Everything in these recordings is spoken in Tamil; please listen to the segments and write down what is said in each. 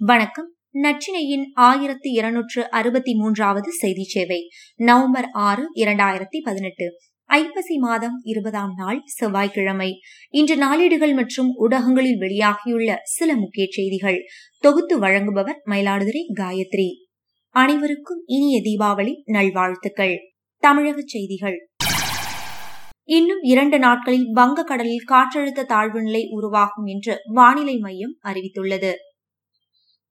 வணக்கம். நச்சினையின் ஆயிரத்தி இருநூற்று அறுபத்தி மூன்றாவது செய்தி சேவை நவம்பர் ஆறு இரண்டாயிரத்தி பதினெட்டு. ஐப்பசி மாதம் இருபதாம் நாள் செவ்வாய்க்கிழமை. இன்று நாளேடுகள் மற்றும் ஊடகங்களில் வெளியாகியுள்ள சில முக்கிய செய்திகள். தொகுத்து வழங்குபவர் மயிலாடுதுறை காயத்ரி. அனைவருக்கும் இனிய தீபாவளி நல்வாழ்த்துக்கள். தமிழக செய்திகள். இன்னும் இரண்டு நாட்களில் வங்கக்கடலில் காற்றழுத்த தாழ்வு நிலை உருவாகும் என்று வானிலை மையம் அறிவித்துள்ளது.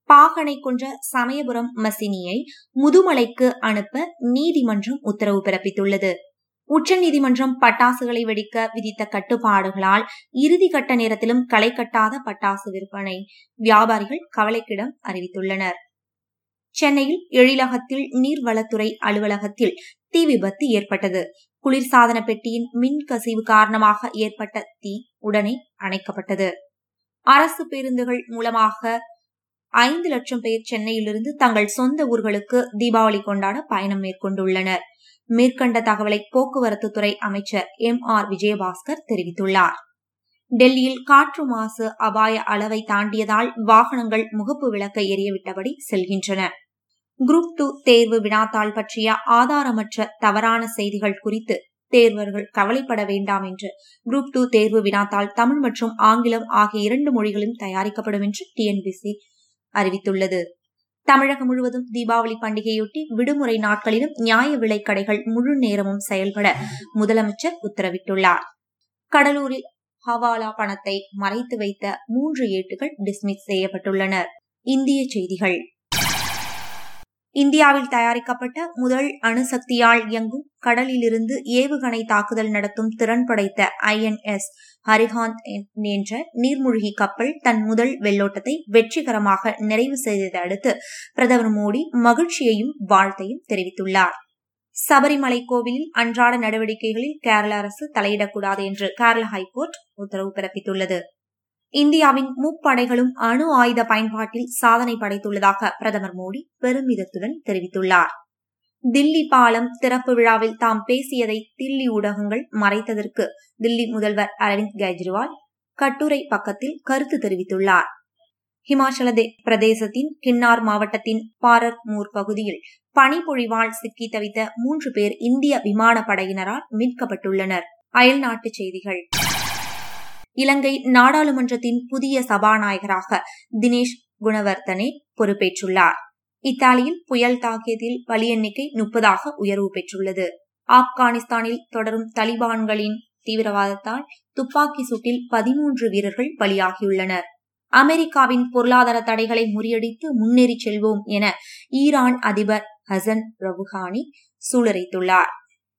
பாகனை கொன்ற சமயபுரம் மசினியை முதுமலைக்கு அனுப்ப நீதிமன்றம் உத்தரவு பிறப்பித்துள்ளது. உச்சநீதிமன்றம் பட்டாசுகளை வெடிக்க விதித்த கட்டுப்பாடுகளால் இறுதி கட்ட நேரத்திலும் களை கட்டாத பட்டாசு விற்பனை வியாபாரிகள் கவலைக்கிடம் அறிவித்துள்ளனர். சென்னையில் எழிலகத்தில் நீர்வளத்துறை அலுவலகத்தில் தீ விபத்து ஏற்பட்டது. குளிர்சாதன பெட்டியின் மின் கசிவு காரணமாக ஏற்பட்ட தீ உடனே அணைக்கப்பட்டது. அரசு பேருந்துகள் மூலமாக ஐந்து லட்சம் பேர் சென்னையிலிருந்து தங்கள் சொந்த ஊர்களுக்கு தீபாவளி கொண்டாட பயணம் மேற்கொண்டுள்ளனர். மேற்கண்ட தகவலை போக்குவரத்து துறை அமைச்சர் எம் ஆர் விஜயபாஸ்கர் தெரிவித்துள்ளார். டெல்லியில் காற்று மாசு அபாய அளவை தாண்டியதால் வாகனங்கள் முகப்பு விளக்கை எரியவிட்டபடி செல்கின்றன. குரூப் டூ தேர்வு வினாத்தாள் பற்றிய ஆதாரமற்ற தவறான செய்திகள் குறித்து தேர்வர்கள் கவலைப்பட வேண்டாம் என்று குரூப் டூ தேர்வு வினாத்தாள் தமிழ் மற்றும் ஆங்கிலம் ஆகிய இரண்டு மொழிகளும் தயாரிக்கப்படும் என்று டிஎன்பிசி அறிவித்துள்ளது. தமிழகம் முழுவதும் தீபாவளி பண்டிகையொட்டி விடுமுறை நாட்களிலும் நியாய விலை கடைகள் முழு நேரமும் செயல்பட முதலமைச்சர் உத்தரவிட்டுள்ளார். கடலூரில் ஹவாலா பணத்தை மறைத்து வைத்த மூன்று ஏட்டுகள் டிஸ்மிஸ் செய்யப்பட்டுள்ளனர். இந்திய செய்திகள். இந்தியாவில் தயாரிக்கப்பட்ட முதல் அணுசக்தியால் இயங்கும் கடலிலிருந்து ஏவுகணை தாக்குதல் நடத்தும் திறன் படைத்த ஐஎன்எஸ் ஹரிகாந்த் என்ற நீர்மூழ்கி கப்பல் தன் முதல் வெள்ளோட்டத்தை வெற்றிகரமாக நிறைவு செய்ததை அடுத்து பிரதமர் மோடி மகிழ்ச்சியையும் வாழ்த்தையும் தெரிவித்துள்ளார். சபரிமலை கோவிலில் அன்றாட நடவடிக்கைகளில் கேரள அரசு தலையிடக்கூடாது என்று கேரள ஹைகோர்ட் உத்தரவு பிறப்பித்துள்ளது. இந்தியாவின் முப்படைகளும் அணு ஆயுத பயன்பாட்டில் சாதனை படைத்துள்ளதாக பிரதமர் மோடி பெருமிதத்துடன் தெரிவித்துள்ளார். தில்லி பாலம் திறப்பு விழாவில் தாம் பேசியதை தில்லி ஊடகங்கள் மறைத்ததற்கு தில்லி முதல்வர் அரவிந்த் கெஜ்ரிவால் கட்டுரை பக்கத்தில் கருத்து தெரிவித்துள்ளார். ஹிமாச்சல பிரதேசத்தின் கின்னார் மாவட்டத்தின் பாரர்மூர் பகுதியில் பனிப்பொழிவால் சிக்கி தவித்த மூன்று பேர் இந்திய விமானப்படையினரால் மீட்கப்பட்டுள்ளனர். அயல்நாட்டு செய்திகள். இலங்கை நாடாளுமன்றத்தின் புதிய சபாநாயகராக தினேஷ் குணவர்த்தனே பொறுப்பேற்றுள்ளார். இத்தாலியில் புயல் தாக்கியதில் பலி எண்ணிக்கை முப்பதாக உயர்வு பெற்றுள்ளது. ஆப்கானிஸ்தானில் தொடரும் தலிபான்களின் தீவிரவாதத்தால் துப்பாக்கி சூட்டில் பதிமூன்று வீரர்கள் பலியாகியுள்ளனர். அமெரிக்காவின் பொருளாதார தடைகளை முறியடித்து முன்னேறி செல்வோம் என ஈரான் அதிபர் ஹசன் ரவுஹானி சூளுரைத்துள்ளார்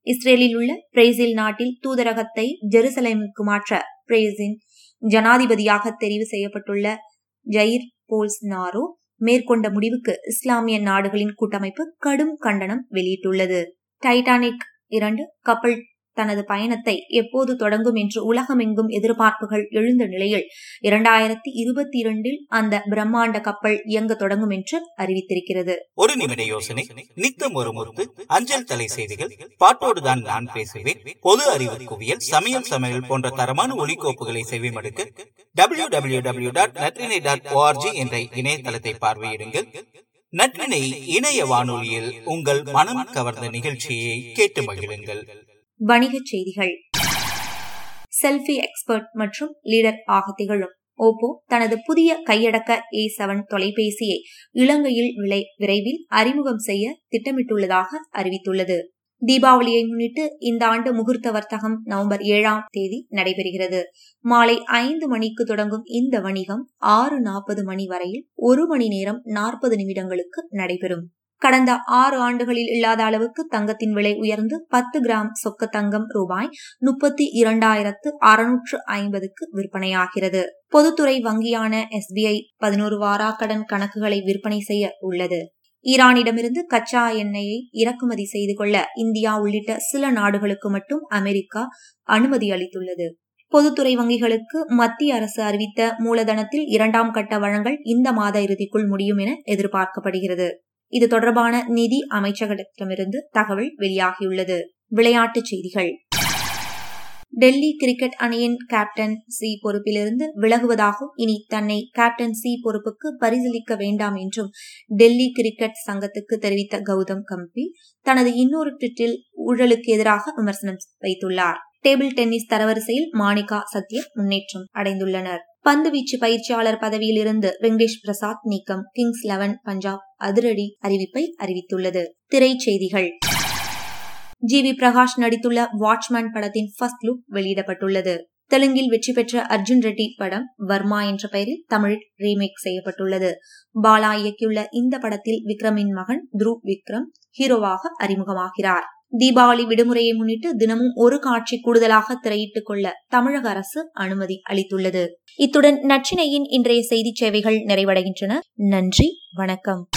இஸ்ரேலில் உள்ள பிரேசில் நாட்டில் தூதரகத்தை ஜெருசலேமுக்கு மாற்ற பிரேசின் ஜனாதிபதியாக தெரிவு செய்யப்பட்டுள்ள ஜயிர் போல்ஸ்னாரோ மேற்கொண்ட முடிவுக்கு இஸ்லாமிய நாடுகளின் கூட்டமைப்பு கடும் கண்டனம் வெளியிட்டுள்ளது. டைட்டானிக் இரண்டு கப்பல் தனது பயணத்தை எப்போது தொடங்கும் என்று உலகமெங்கும் எதிர்பார்ப்புகள் எழுந்த நிலையில் இரண்டாயிரத்தி இருபத்தி இரண்டில் அந்த பிரம்மாண்ட கப்பல் இயங்க தொடங்கும் என்று அறிவித்திருக்கிறது. ஒரு நிமிட யோசனை. நித்தம் ஒரு முறுக்கு. அஞ்சல் தலை செய்திகள். பாட்டோடுதான் நான் பேசுவேன். பொது அறிவு குவியல். சமயம் சமையல் போன்ற தரமான ஒலிக்கோப்புகளை செவிமடுக்க W W W dot Natrinai dot O R G என்ற இணையதளத்தை பார்வையிடுங்கள். நற்றினை இணைய வானொலியில் உங்கள் மனம் கவர்ந்த நிகழ்ச்சியை கேட்டு மகிழுங்கள். வணிகச் செய்திகள். செல்ஃபி எக்ஸ்பர்ட் மற்றும் லீடர் ஆக திகழும். ஓப்போ தனது புதிய கையடக்க ஏ செவன் தொலைபேசியை இலங்கையில் விலை விரைவில் அறிமுகம் செய்ய திட்டமிட்டுள்ளதாக அறிவித்துள்ளது. தீபாவளியை முன்னிட்டு இந்த ஆண்டு முகூர்த்த வர்த்தகம் நவம்பர் ஏழாம் தேதி நடைபெறுகிறது. மாலை ஐந்து மணிக்கு தொடங்கும் இந்த வணிகம் ஆறு நாற்பது மணி வரையில் ஒரு மணி நேரம் நாற்பது நிமிடங்களுக்கு நடைபெறும். கடந்த ஆறு ஆண்டுகளில் இல்லாத அளவுக்கு தங்கத்தின் விலை உயர்ந்து பத்து கிராம் சொக்க தங்கம் ரூபாய் முப்பத்தி இரண்டாயிரத்து அறுநூற்று ஐம்பதுக்கு விற்பனையாகிறது. பொதுத்துறை வங்கியான எஸ்பிஐ பதினோரு வாராக்கடன் கணக்குகளை விற்பனை செய்ய உள்ளது. ஈரானிடமிருந்து கச்சா எண்ணெயை இறக்குமதி செய்து கொள்ள இந்தியா உள்ளிட்ட சில நாடுகளுக்கு மட்டும் அமெரிக்கா அனுமதி அளித்துள்ளது. பொதுத்துறை வங்கிகளுக்கு மத்திய அரசு அறிவித்த மூலதனத்தில் இரண்டாம் கட்ட வழங்கல் இந்த மாத இறுதிக்குள் முடியும் என எதிர்பார்க்கப்படுகிறது. இது தொடர்பான நிதி அமைச்சகத்திடமிருந்து தகவல் வெளியாகியுள்ளது. விளையாட்டுச் செய்திகள். டெல்லி கிரிக்கெட் அணியின் கேப்டன் சி பொறுப்பிலிருந்து விலகுவதாகவும் இனி தன்னை கேப்டன் சி பொறுப்புக்கு பரிசீலிக்க வேண்டாம் என்றும் டெல்லி கிரிக்கெட் சங்கத்துக்கு தெரிவித்த கௌதம் கம்பீர் தனது இன்னொரு ட்விட்டில் ஊழலுக்கு எதிராக விமர்சனம் வைத்துள்ளார். டேபிள் டென்னிஸ் தரவரிசையில் மாணிகா சத்யன் முன்னேற்றம் அடைந்துள்ளனர். பந்துவீச்சு பயிற்சியாளர் பதவியிலிருந்து வெங்கடேஷ் பிரசாத் நீக்கம். கிங்ஸ் லெவன் பஞ்சாப் அதிரடி அறிவிப்பை அறிவித்துள்ளது. திரைச்செய்திகள் ஜி. வி. பிரகாஷ் நடித்துள்ள வாட்ச்மேன் படத்தின் ஃபர்ஸ்ட் லுக் வெளியிடப்பட்டுள்ளது. தெலுங்கில் வெற்றி பெற்ற அர்ஜுன் ரெட்டி படம் வர்மா என்ற பெயரில் தமிழில் ரீமேக் செய்யப்பட்டுள்ளது. பாலா இயக்கியுள்ள இந்த படத்தில் விக்ரமின் மகன் துருவ் விக்ரம் ஹீரோவாக அறிமுகமாகிறார். தீபாவளி விடுமுறையை முன்னிட்டு தினமும் ஒரு காட்சி கூடுதலாக திரையிட்டுக் கொள்ள தமிழக அரசு அனுமதி அளித்துள்ளது. இத்துடன் நச்சினையின் இன்றைய செய்திச் சேவைகள் நிறைவடைகின்றன. நன்றி வணக்கம்.